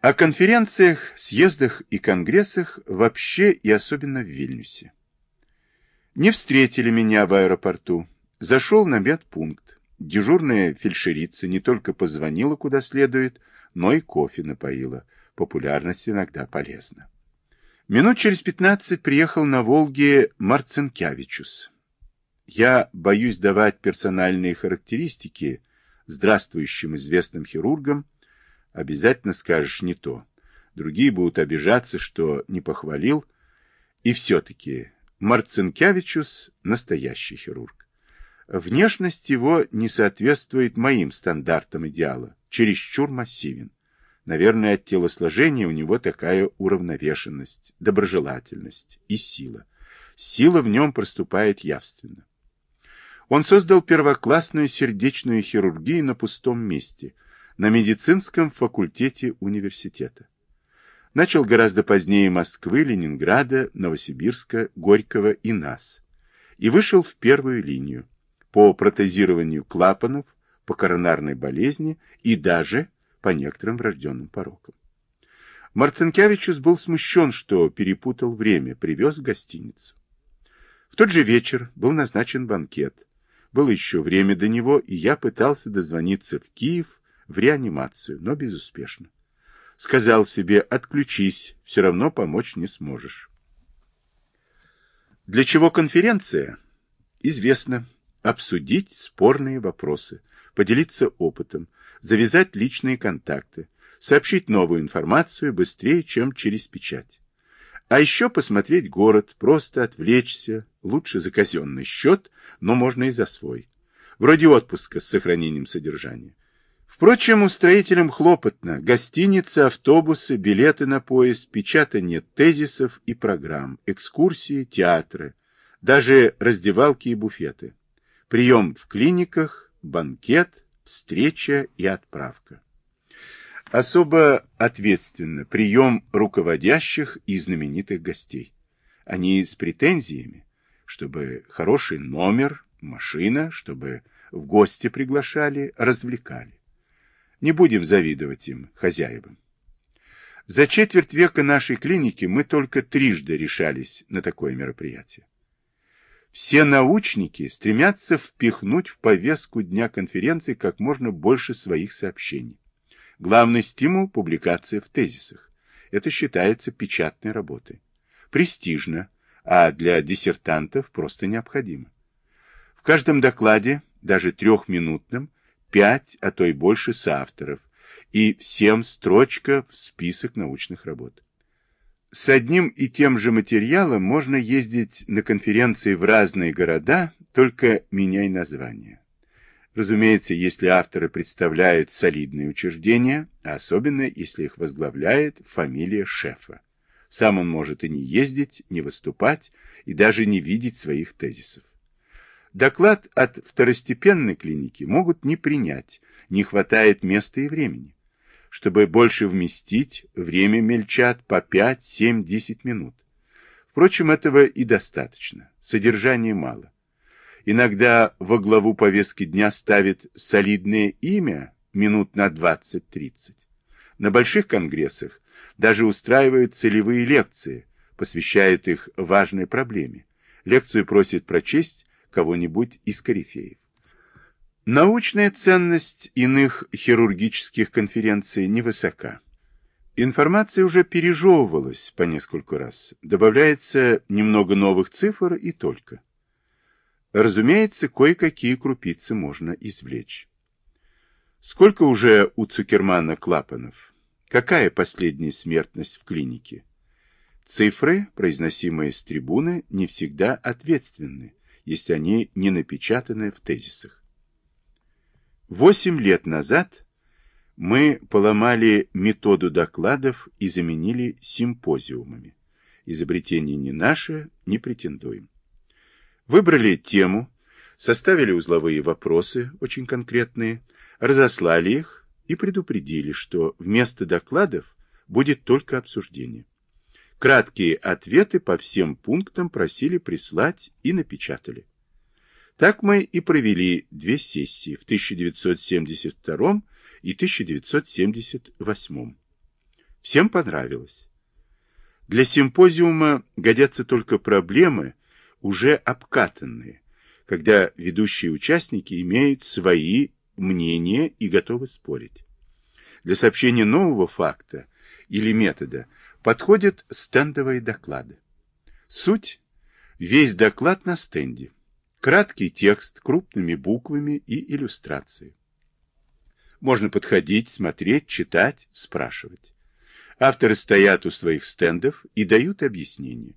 О конференциях, съездах и конгрессах вообще и особенно в Вильнюсе. Не встретили меня в аэропорту. Зашел на медпункт. Дежурная фельдшерица не только позвонила куда следует, но и кофе напоила. Популярность иногда полезна. Минут через пятнадцать приехал на Волге Марцинкявичус. Я боюсь давать персональные характеристики здравствующим известным хирургам. Обязательно скажешь не то. Другие будут обижаться, что не похвалил. И все-таки Марцинкявичус – настоящий хирург. Внешность его не соответствует моим стандартам идеала, чересчур массивен. Наверное, от телосложения у него такая уравновешенность, доброжелательность и сила. Сила в нем проступает явственно. Он создал первоклассную сердечную хирургию на пустом месте, на медицинском факультете университета. Начал гораздо позднее Москвы, Ленинграда, Новосибирска, Горького и нас. И вышел в первую линию по протезированию клапанов, по коронарной болезни и даже по некоторым врожденным порокам. Марцинкевичус был смущен, что перепутал время, привез в гостиницу. В тот же вечер был назначен банкет. Было еще время до него, и я пытался дозвониться в Киев в реанимацию, но безуспешно. Сказал себе, отключись, все равно помочь не сможешь. Для чего конференция? Известно. Обсудить спорные вопросы, поделиться опытом, завязать личные контакты, сообщить новую информацию быстрее, чем через печать. А еще посмотреть город, просто отвлечься, лучше за казенный счет, но можно и за свой. Вроде отпуска с сохранением содержания. Впрочем, устроителям хлопотно. Гостиницы, автобусы, билеты на поезд, печатание тезисов и программ, экскурсии, театры, даже раздевалки и буфеты. Прием в клиниках, банкет, встреча и отправка. Особо ответственно прием руководящих и знаменитых гостей. Они с претензиями, чтобы хороший номер, машина, чтобы в гости приглашали, развлекали. Не будем завидовать им, хозяевам. За четверть века нашей клиники мы только трижды решались на такое мероприятие. Все научники стремятся впихнуть в повестку дня конференции как можно больше своих сообщений. Главный стимул – публикация в тезисах. Это считается печатной работой. Престижно, а для диссертантов просто необходимо. В каждом докладе, даже трехминутном, пять, а то и больше соавторов, и всем строчка в список научных работ. С одним и тем же материалом можно ездить на конференции в разные города, только меняй название. Разумеется, если авторы представляют солидные учреждения, особенно если их возглавляет фамилия шефа. Сам он может и не ездить, не выступать, и даже не видеть своих тезисов. Доклад от второстепенной клиники могут не принять, не хватает места и времени. Чтобы больше вместить, время мельчат по 5, 7, 10 минут. Впрочем, этого и достаточно, содержания мало. Иногда во главу повестки дня ставит солидное имя минут на 20-30. На больших конгрессах даже устраивают целевые лекции, посвящают их важной проблеме. Лекцию просят прочесть кого-нибудь из корифеев. Научная ценность иных хирургических конференций невысока. Информация уже пережевывалась по нескольку раз. Добавляется немного новых цифр и только. Разумеется, кое-какие крупицы можно извлечь. Сколько уже у Цукермана клапанов? Какая последняя смертность в клинике? Цифры, произносимые с трибуны, не всегда ответственны если они не напечатаны в тезисах. Восемь лет назад мы поломали методу докладов и заменили симпозиумами. Изобретение не наше, не претендуем. Выбрали тему, составили узловые вопросы, очень конкретные, разослали их и предупредили, что вместо докладов будет только обсуждение. Краткие ответы по всем пунктам просили прислать и напечатали. Так мы и провели две сессии в 1972 и 1978. Всем понравилось. Для симпозиума годятся только проблемы, уже обкатанные, когда ведущие участники имеют свои мнения и готовы спорить. Для сообщения нового факта или метода подходят стендовые доклады. Суть – весь доклад на стенде. Краткий текст крупными буквами и иллюстрации. Можно подходить, смотреть, читать, спрашивать. Авторы стоят у своих стендов и дают объяснения.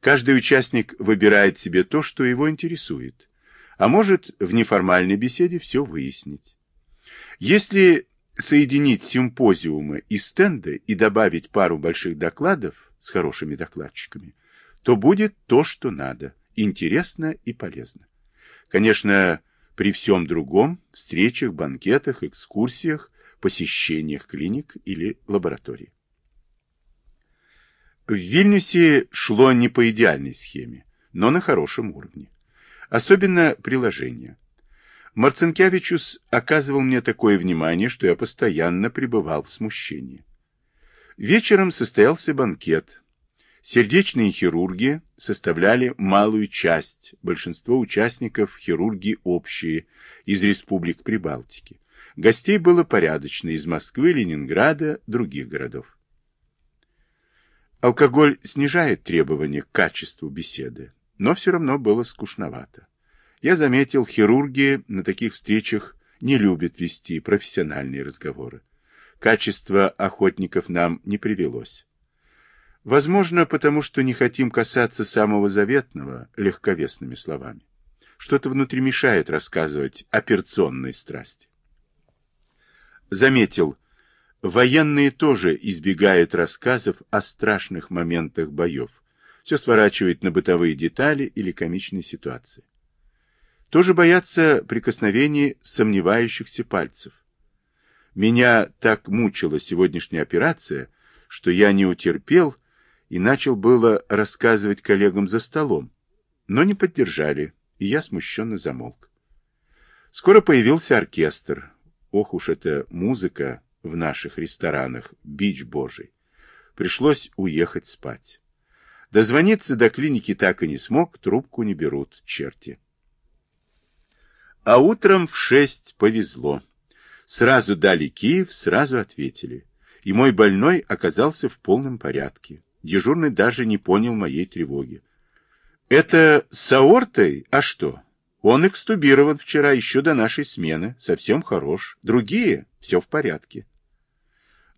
Каждый участник выбирает себе то, что его интересует, а может в неформальной беседе все выяснить. Если соединить симпозиумы и стенды и добавить пару больших докладов с хорошими докладчиками, то будет то, что надо, интересно и полезно. Конечно, при всем другом, встречах, банкетах, экскурсиях, посещениях клиник или лабораторий. В Вильнюсе шло не по идеальной схеме, но на хорошем уровне. Особенно приложение. Марцинкевичус оказывал мне такое внимание, что я постоянно пребывал в смущении. Вечером состоялся банкет. Сердечные хирурги составляли малую часть, большинство участников хирурги общие, из республик Прибалтики. Гостей было порядочно из Москвы, Ленинграда, других городов. Алкоголь снижает требования к качеству беседы, но все равно было скучновато. Я заметил, хирурги на таких встречах не любят вести профессиональные разговоры. Качество охотников нам не привелось. Возможно, потому что не хотим касаться самого заветного легковесными словами. Что-то внутри мешает рассказывать операционной страсти. Заметил, военные тоже избегают рассказов о страшных моментах боев. Все сворачивают на бытовые детали или комичные ситуации тоже боятся прикосновений сомневающихся пальцев. Меня так мучила сегодняшняя операция, что я не утерпел и начал было рассказывать коллегам за столом, но не поддержали, и я смущенно замолк. Скоро появился оркестр. Ох уж эта музыка в наших ресторанах, бич божий. Пришлось уехать спать. Дозвониться до клиники так и не смог, трубку не берут, черти. А утром в шесть повезло. Сразу дали Киев, сразу ответили. И мой больной оказался в полном порядке. Дежурный даже не понял моей тревоги. Это с аортой? А что? Он экстубирован вчера еще до нашей смены. Совсем хорош. Другие? Все в порядке.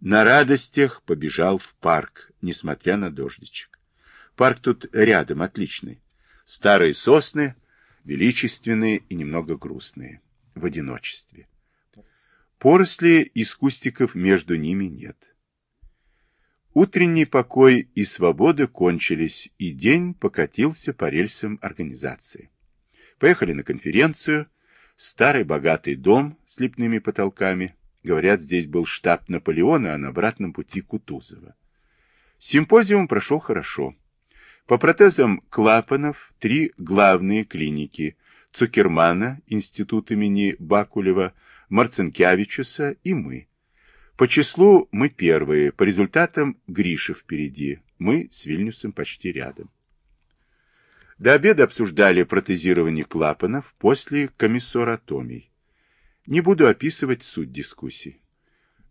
На радостях побежал в парк, несмотря на дождичек. Парк тут рядом, отличный. Старые сосны, величественные и немного грустные, в одиночестве. Поросли из кустиков между ними нет. Утренний покой и свобода кончились, и день покатился по рельсам организации. Поехали на конференцию, старый богатый дом с лепными потолками. Говорят, здесь был штаб Наполеона, а на обратном пути Кутузова. Симпозиум прошел хорошо. По протезам клапанов три главные клиники Цукермана, институт имени Бакулева, Марцинкевичуса и мы. По числу мы первые, по результатам Гриша впереди, мы с Вильнюсом почти рядом. До обеда обсуждали протезирование клапанов после комиссоратомий. Не буду описывать суть дискуссий.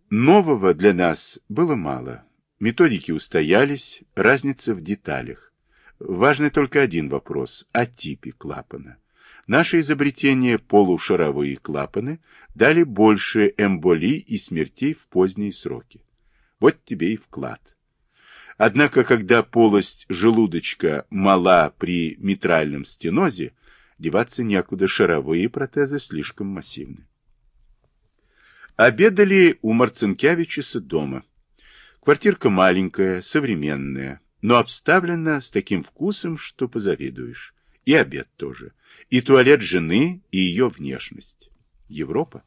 Нового для нас было мало. Методики устоялись, разница в деталях. Важный только один вопрос о типе клапана. Наши изобретения полушаровые клапаны дали больше эмболий и смертей в поздние сроки. Вот тебе и вклад. Однако, когда полость желудочка мала при митральном стенозе, деваться некуда, шаровые протезы слишком массивны. Обедали у Марцинкевича дома. Квартирка маленькая, современная, но обставлена с таким вкусом, что позавидуешь. И обед тоже. И туалет жены, и ее внешность. Европа.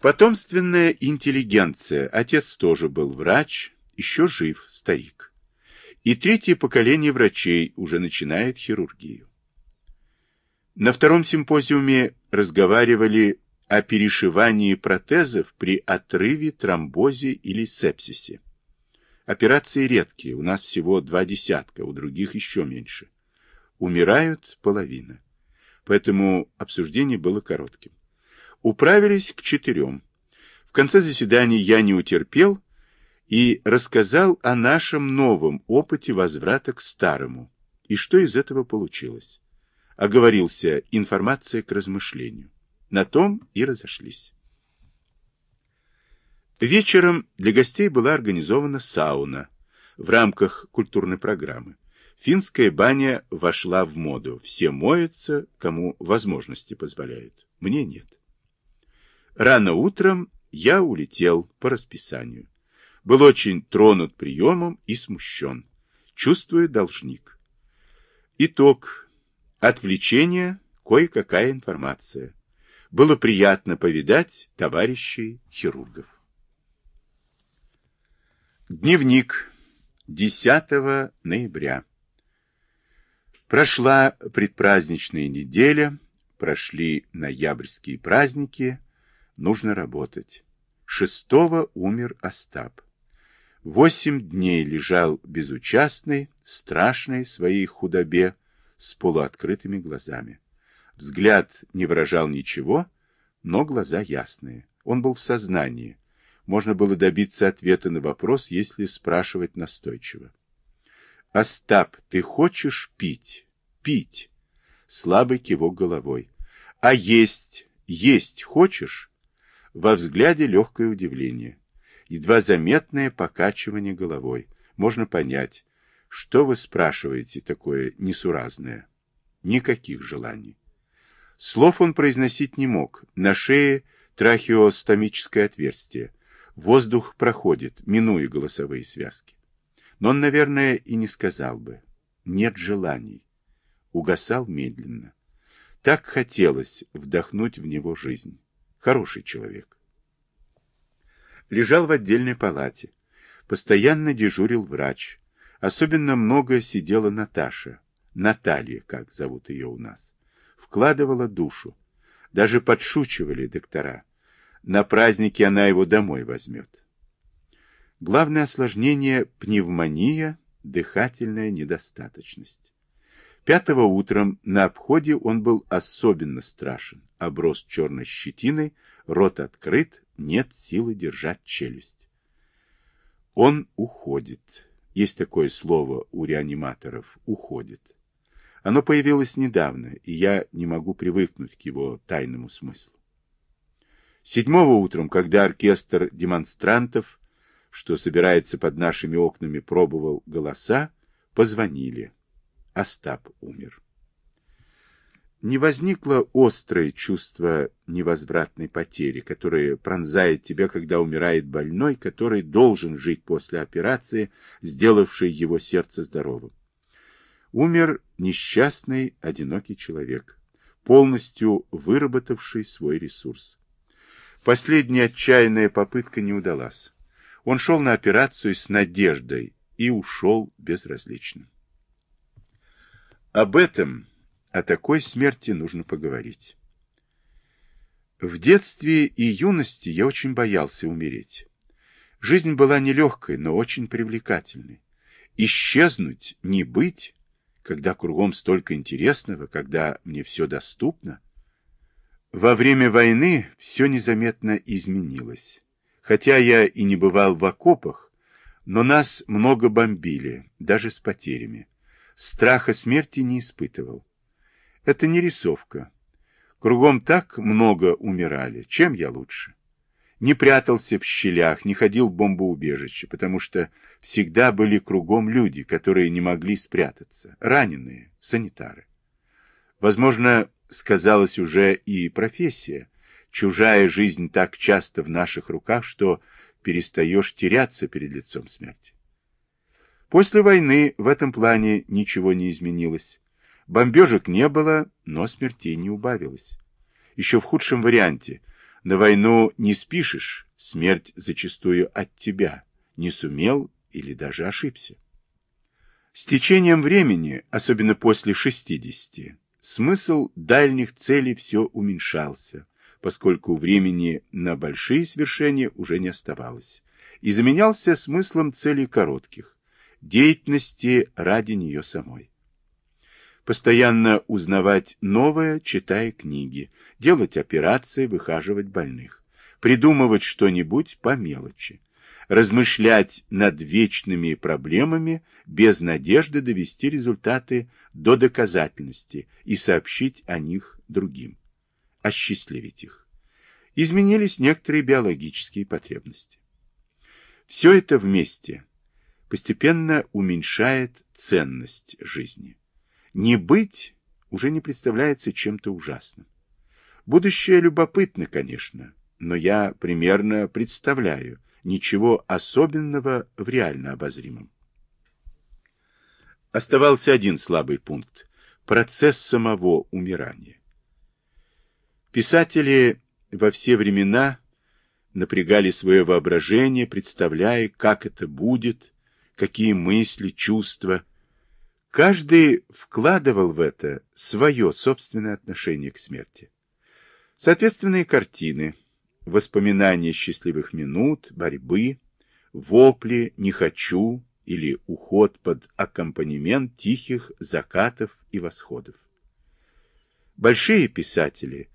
Потомственная интеллигенция. Отец тоже был врач, еще жив, старик. И третье поколение врачей уже начинает хирургию. На втором симпозиуме разговаривали о перешивании протезов при отрыве, тромбозе или сепсисе. Операции редкие, у нас всего два десятка, у других еще меньше. Умирают половина. Поэтому обсуждение было коротким. Управились к четырем. В конце заседания я не утерпел и рассказал о нашем новом опыте возврата к старому. И что из этого получилось? Оговорился информация к размышлению. На том и разошлись. Вечером для гостей была организована сауна в рамках культурной программы. Финская баня вошла в моду. Все моются, кому возможности позволяют. Мне нет. Рано утром я улетел по расписанию. Был очень тронут приемом и смущен. Чувствую должник. Итог. Отвлечение, кое-какая информация. Было приятно повидать товарищей хирургов. Дневник. 10 ноября. Прошла предпраздничная неделя, прошли ноябрьские праздники, нужно работать. Шестого умер Остап. Восемь дней лежал безучастный, страшный своей худобе, с полуоткрытыми глазами. Взгляд не выражал ничего, но глаза ясные. Он был в сознании. Можно было добиться ответа на вопрос, если спрашивать настойчиво. «Остап, ты хочешь пить? Пить!» Слабый кивок головой. «А есть? Есть хочешь?» Во взгляде легкое удивление. Едва заметное покачивание головой. Можно понять, что вы спрашиваете такое несуразное. Никаких желаний. Слов он произносить не мог. На шее трахеостомическое отверстие. Воздух проходит, минуя голосовые связки. Но он, наверное, и не сказал бы. Нет желаний. Угасал медленно. Так хотелось вдохнуть в него жизнь. Хороший человек. Лежал в отдельной палате. Постоянно дежурил врач. Особенно много сидела Наташа. Наталья, как зовут ее у нас вкладывала душу. Даже подшучивали доктора. На празднике она его домой возьмет. Главное осложнение – пневмония, дыхательная недостаточность. Пятого утром на обходе он был особенно страшен. Оброс черной щетиной, рот открыт, нет силы держать челюсть. Он уходит. Есть такое слово у реаниматоров – уходит. Оно появилось недавно, и я не могу привыкнуть к его тайному смыслу. Седьмого утром, когда оркестр демонстрантов, что собирается под нашими окнами, пробовал голоса, позвонили. Остап умер. Не возникло острое чувство невозвратной потери, которое пронзает тебя, когда умирает больной, который должен жить после операции, сделавшей его сердце здоровым. Умер несчастный, одинокий человек, полностью выработавший свой ресурс. Последняя отчаянная попытка не удалась. Он шел на операцию с надеждой и ушел безразличным. Об этом, о такой смерти нужно поговорить. В детстве и юности я очень боялся умереть. Жизнь была нелегкой, но очень привлекательной. Исчезнуть, не быть когда кругом столько интересного, когда мне все доступно. Во время войны все незаметно изменилось. Хотя я и не бывал в окопах, но нас много бомбили, даже с потерями. Страха смерти не испытывал. Это не рисовка. Кругом так много умирали. Чем я лучше? Не прятался в щелях, не ходил в бомбоубежище, потому что всегда были кругом люди, которые не могли спрятаться, раненые, санитары. Возможно, сказалась уже и профессия. Чужая жизнь так часто в наших руках, что перестаешь теряться перед лицом смерти. После войны в этом плане ничего не изменилось. Бомбежек не было, но смертей не убавилось. Еще в худшем варианте – на войну не спишешь, смерть зачастую от тебя, не сумел или даже ошибся. С течением времени, особенно после 60, смысл дальних целей все уменьшался, поскольку времени на большие свершения уже не оставалось, и заменялся смыслом целей коротких, деятельности ради нее самой. Постоянно узнавать новое, читая книги, делать операции, выхаживать больных, придумывать что-нибудь по мелочи, размышлять над вечными проблемами без надежды довести результаты до доказательности и сообщить о них другим, осчастливить их. Изменились некоторые биологические потребности. Все это вместе постепенно уменьшает ценность жизни. Не быть уже не представляется чем-то ужасным. Будущее любопытно, конечно, но я примерно представляю, ничего особенного в реально обозримом. Оставался один слабый пункт – процесс самого умирания. Писатели во все времена напрягали свое воображение, представляя, как это будет, какие мысли, чувства. Каждый вкладывал в это свое собственное отношение к смерти. Соответственные картины – воспоминания счастливых минут, борьбы, вопли «не хочу» или уход под аккомпанемент тихих закатов и восходов. Большие писатели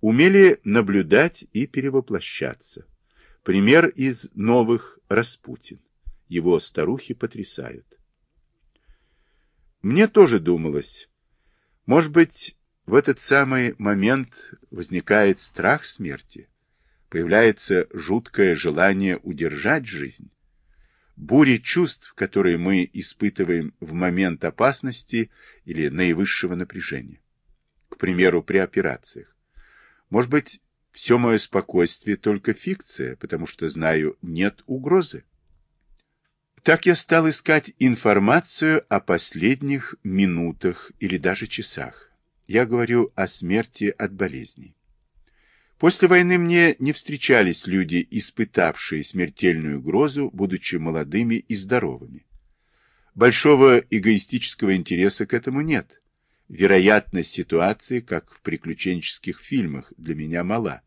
умели наблюдать и перевоплощаться. Пример из новых Распутин. Его старухи потрясают. Мне тоже думалось, может быть, в этот самый момент возникает страх смерти, появляется жуткое желание удержать жизнь. Бури чувств, которые мы испытываем в момент опасности или наивысшего напряжения. К примеру, при операциях. Может быть, все мое спокойствие только фикция, потому что знаю, нет угрозы. Так я стал искать информацию о последних минутах или даже часах. Я говорю о смерти от болезней. После войны мне не встречались люди, испытавшие смертельную угрозу, будучи молодыми и здоровыми. Большого эгоистического интереса к этому нет. Вероятность ситуации, как в приключенческих фильмах, для меня мала,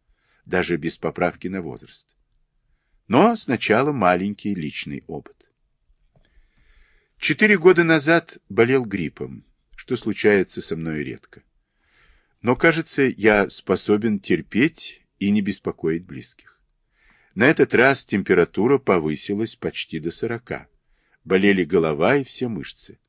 даже без поправки на возраст. Но сначала маленький личный опыт. Четыре года назад болел гриппом, что случается со мной редко. Но, кажется, я способен терпеть и не беспокоить близких. На этот раз температура повысилась почти до сорока. Болели голова и все мышцы.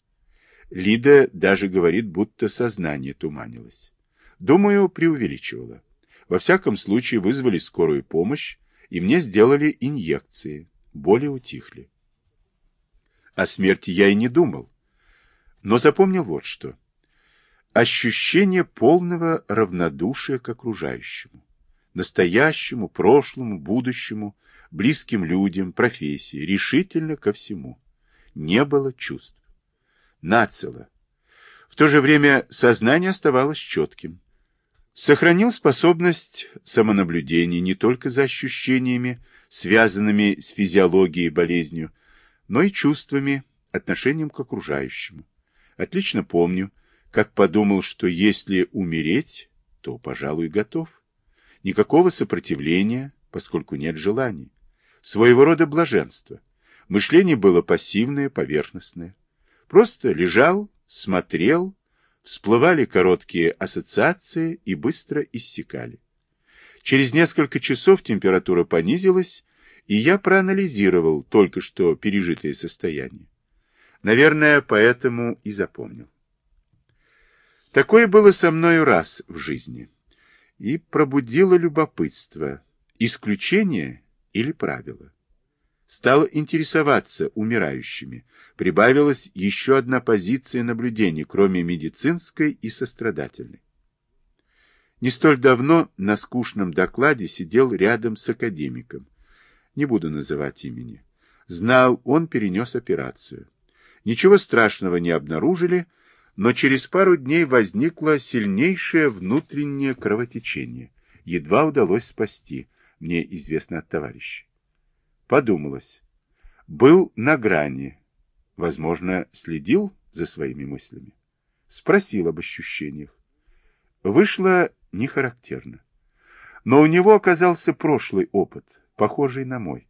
Лида даже говорит, будто сознание туманилось. Думаю, преувеличивала. Во всяком случае, вызвали скорую помощь, и мне сделали инъекции. Боли утихли. О смерти я и не думал. Но запомнил вот что ощущение полного равнодушия к окружающему, настоящему, прошлому, будущему, близким людям, профессии, решительно ко всему. Не было чувств. Нацело. В то же время сознание оставалось четким. Сохранил способность самонаблюдения не только за ощущениями, связанными с физиологией и болезнью, но и чувствами, отношением к окружающему. Отлично помню, как подумал, что если умереть, то, пожалуй, готов. Никакого сопротивления, поскольку нет желаний. Своего рода блаженство. Мышление было пассивное, поверхностное. Просто лежал, смотрел, всплывали короткие ассоциации и быстро иссякали. Через несколько часов температура понизилась, и я проанализировал только что пережитое состояние. Наверное, поэтому и запомнил. Такое было со мною раз в жизни. И пробудило любопытство, исключение или правило. Стал интересоваться умирающими. Прибавилась еще одна позиция наблюдения, кроме медицинской и сострадательной. Не столь давно на скучном докладе сидел рядом с академиком. Не буду называть имени. Знал, он перенес операцию. Ничего страшного не обнаружили, но через пару дней возникло сильнейшее внутреннее кровотечение. Едва удалось спасти, мне известно от товарища. Подумалось. Был на грани. Возможно, следил за своими мыслями. Спросил об ощущениях. Вышло нехарактерно. Но у него оказался прошлый опыт, похожий на мой.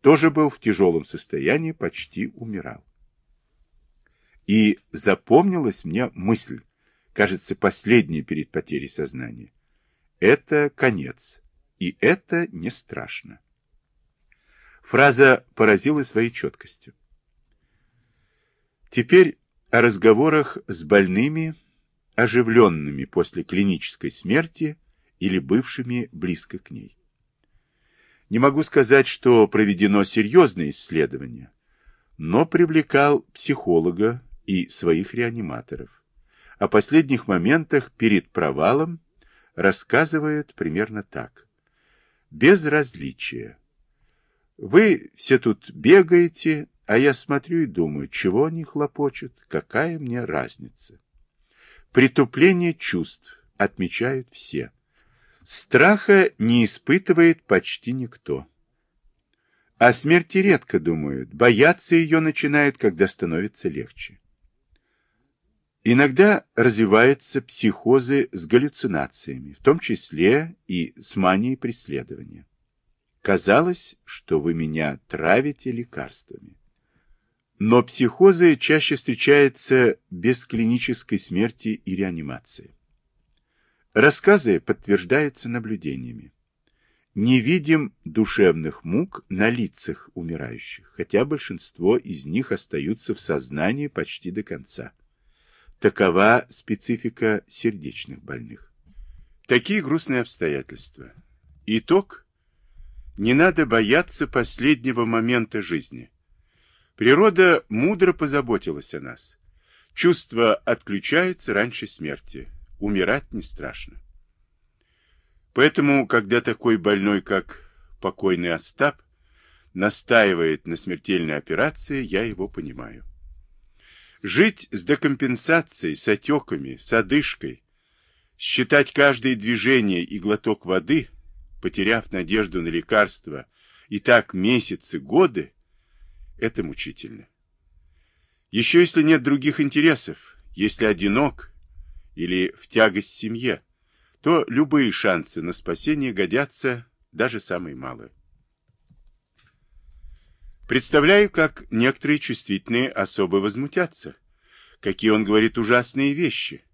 Тоже был в тяжелом состоянии, почти умирал. И запомнилась мне мысль, кажется, последняя перед потерей сознания. Это конец, и это не страшно. Фраза поразила своей четкостью. Теперь о разговорах с больными, оживленными после клинической смерти или бывшими близко к ней. Не могу сказать, что проведено серьезное исследование, но привлекал психолога и своих реаниматоров. О последних моментах перед провалом рассказывают примерно так. Безразличие. Вы все тут бегаете, а я смотрю и думаю, чего они хлопочут, какая мне разница. Притупление чувств отмечают все. Страха не испытывает почти никто. О смерти редко думают, бояться ее начинают, когда становится легче. Иногда развиваются психозы с галлюцинациями, в том числе и с манией преследования. Казалось, что вы меня травите лекарствами. Но психозы чаще встречаются без клинической смерти и реанимации. Рассказы подтверждаются наблюдениями. Не видим душевных мук на лицах умирающих, хотя большинство из них остаются в сознании почти до конца. Такова специфика сердечных больных. Такие грустные обстоятельства. Итог. Не надо бояться последнего момента жизни. Природа мудро позаботилась о нас. Чувства отключаются раньше смерти. Умирать не страшно. Поэтому, когда такой больной, как покойный Остап, настаивает на смертельной операции, я его понимаю. Жить с декомпенсацией, с отеками, с одышкой, считать каждое движение и глоток воды, потеряв надежду на лекарство, и так месяцы, годы, это мучительно. Еще если нет других интересов, если одинок или в тягость семье, то любые шансы на спасение годятся, даже самые малые. Представляю, как некоторые чувствительные особо возмутятся. Какие он говорит ужасные вещи.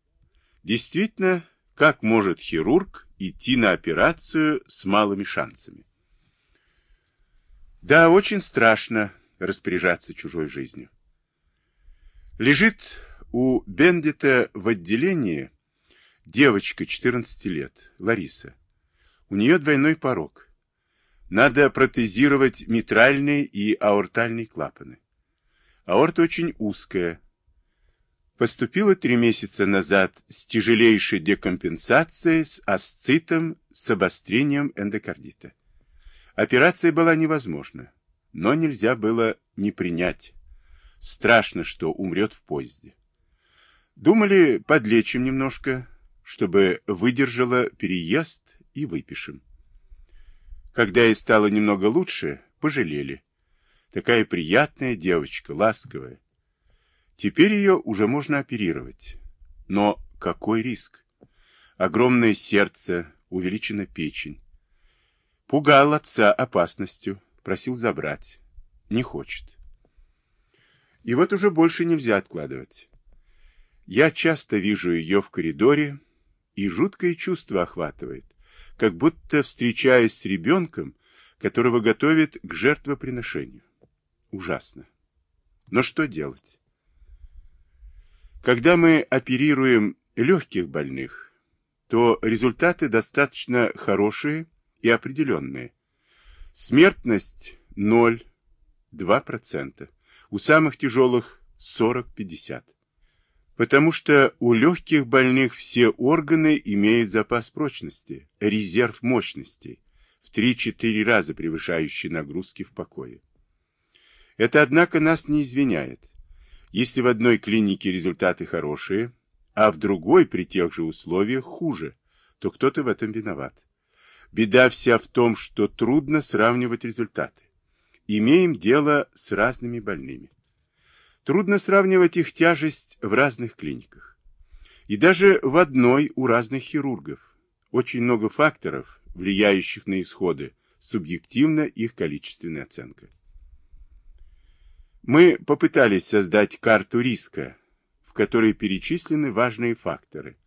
Действительно, как может хирург идти на операцию с малыми шансами? Да, очень страшно распоряжаться чужой жизнью. Лежит у Бендита в отделении девочка 14 лет, Лариса. У нее двойной порог. Надо протезировать митральные и аортальные клапаны. Аорта очень узкая. Поступила три месяца назад с тяжелейшей декомпенсацией, с асцитом, с обострением эндокардита. Операция была невозможна, но нельзя было не принять. Страшно, что умрет в поезде. Думали, подлечим немножко, чтобы выдержала переезд и выпишем. Когда ей стало немного лучше, пожалели. Такая приятная девочка, ласковая. Теперь ее уже можно оперировать. Но какой риск? Огромное сердце, увеличена печень. Пугал отца опасностью, просил забрать. Не хочет. И вот уже больше нельзя откладывать. Я часто вижу ее в коридоре, и жуткое чувство охватывает как будто встречаясь с ребенком, которого готовят к жертвоприношению. Ужасно. Но что делать? Когда мы оперируем легких больных, то результаты достаточно хорошие и определенные. Смертность 0,2%. У самых тяжелых 40-50% потому что у легких больных все органы имеют запас прочности, резерв мощностей, в 3-4 раза превышающий нагрузки в покое. Это, однако, нас не извиняет. Если в одной клинике результаты хорошие, а в другой при тех же условиях хуже, то кто-то в этом виноват. Беда вся в том, что трудно сравнивать результаты. Имеем дело с разными больными. Трудно сравнивать их тяжесть в разных клиниках. И даже в одной у разных хирургов. Очень много факторов влияющих на исходы, субъективна их количественная оценка. Мы попытались создать карту риска, в которой перечислены важные факторы.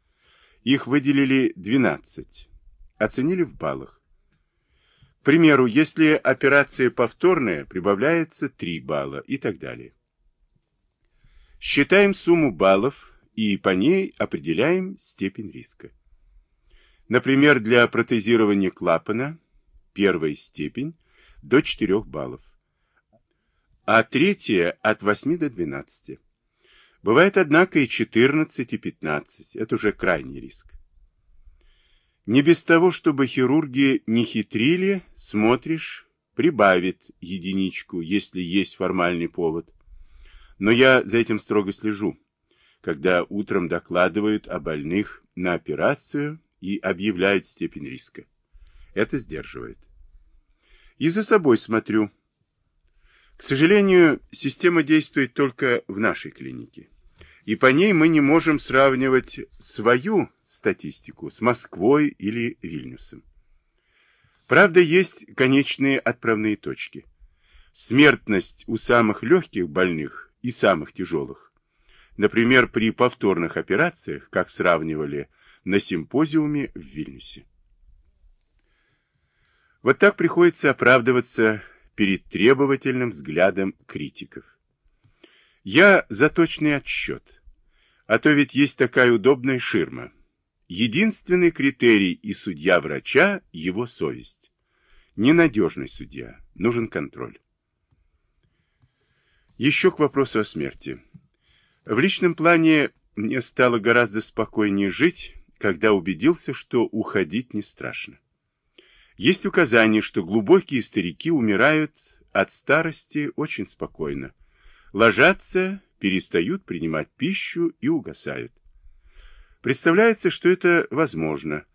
Их выделили 12, оценили в баллах. К примеру, если операция повторная, прибавляется 3 балла и так далее. Считаем сумму баллов и по ней определяем степень риска. Например, для протезирования клапана первая степень до 4 баллов, а третья от 8 до 12. Бывает, однако, и 14, и 15. Это уже крайний риск. Не без того, чтобы хирурги не хитрили, смотришь, прибавит единичку, если есть формальный повод. Но я за этим строго слежу, когда утром докладывают о больных на операцию и объявляют степень риска. Это сдерживает. И за собой смотрю. К сожалению, система действует только в нашей клинике. И по ней мы не можем сравнивать свою статистику с Москвой или Вильнюсом. Правда, есть конечные отправные точки. Смертность у самых легких больных и самых тяжелых. Например, при повторных операциях, как сравнивали на симпозиуме в Вильнюсе. Вот так приходится оправдываться перед требовательным взглядом критиков. Я за точный отсчет. А то ведь есть такая удобная ширма. Единственный критерий и судья-врача – его совесть. Ненадежный судья. Нужен контроль. Еще к вопросу о смерти. В личном плане мне стало гораздо спокойнее жить, когда убедился, что уходить не страшно. Есть указание, что глубокие старики умирают от старости очень спокойно. Ложатся, перестают принимать пищу и угасают. Представляется, что это возможно.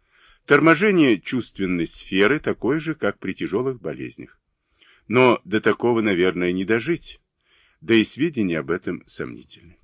Торможение чувственной сферы такое же, как при тяжелых болезнях. Но до такого, наверное, не дожить. Да и сведения об этом сомнительны.